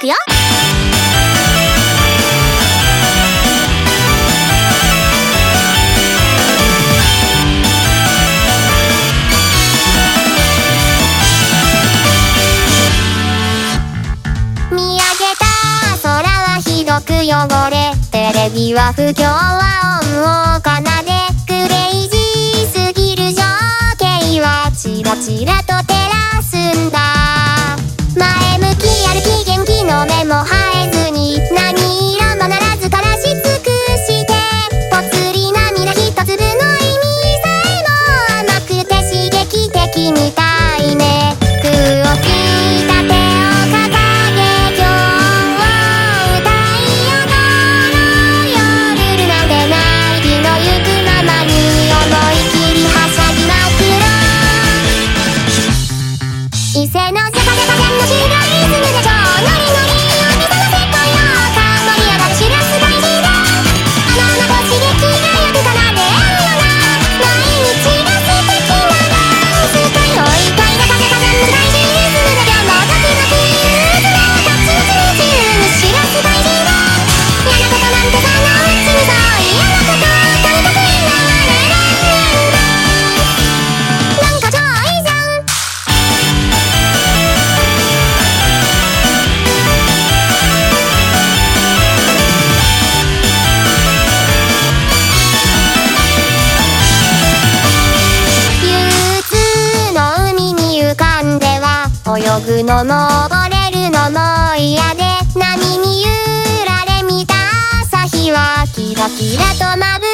くよ。見上げた空はひどく汚れ。テレビは不協和音を奏で。クレイジーすぎる情景はチラチラと照らすんだ。泳ぐのも溺れるのも嫌で波に揺られ見た朝日はキラキラとまぶ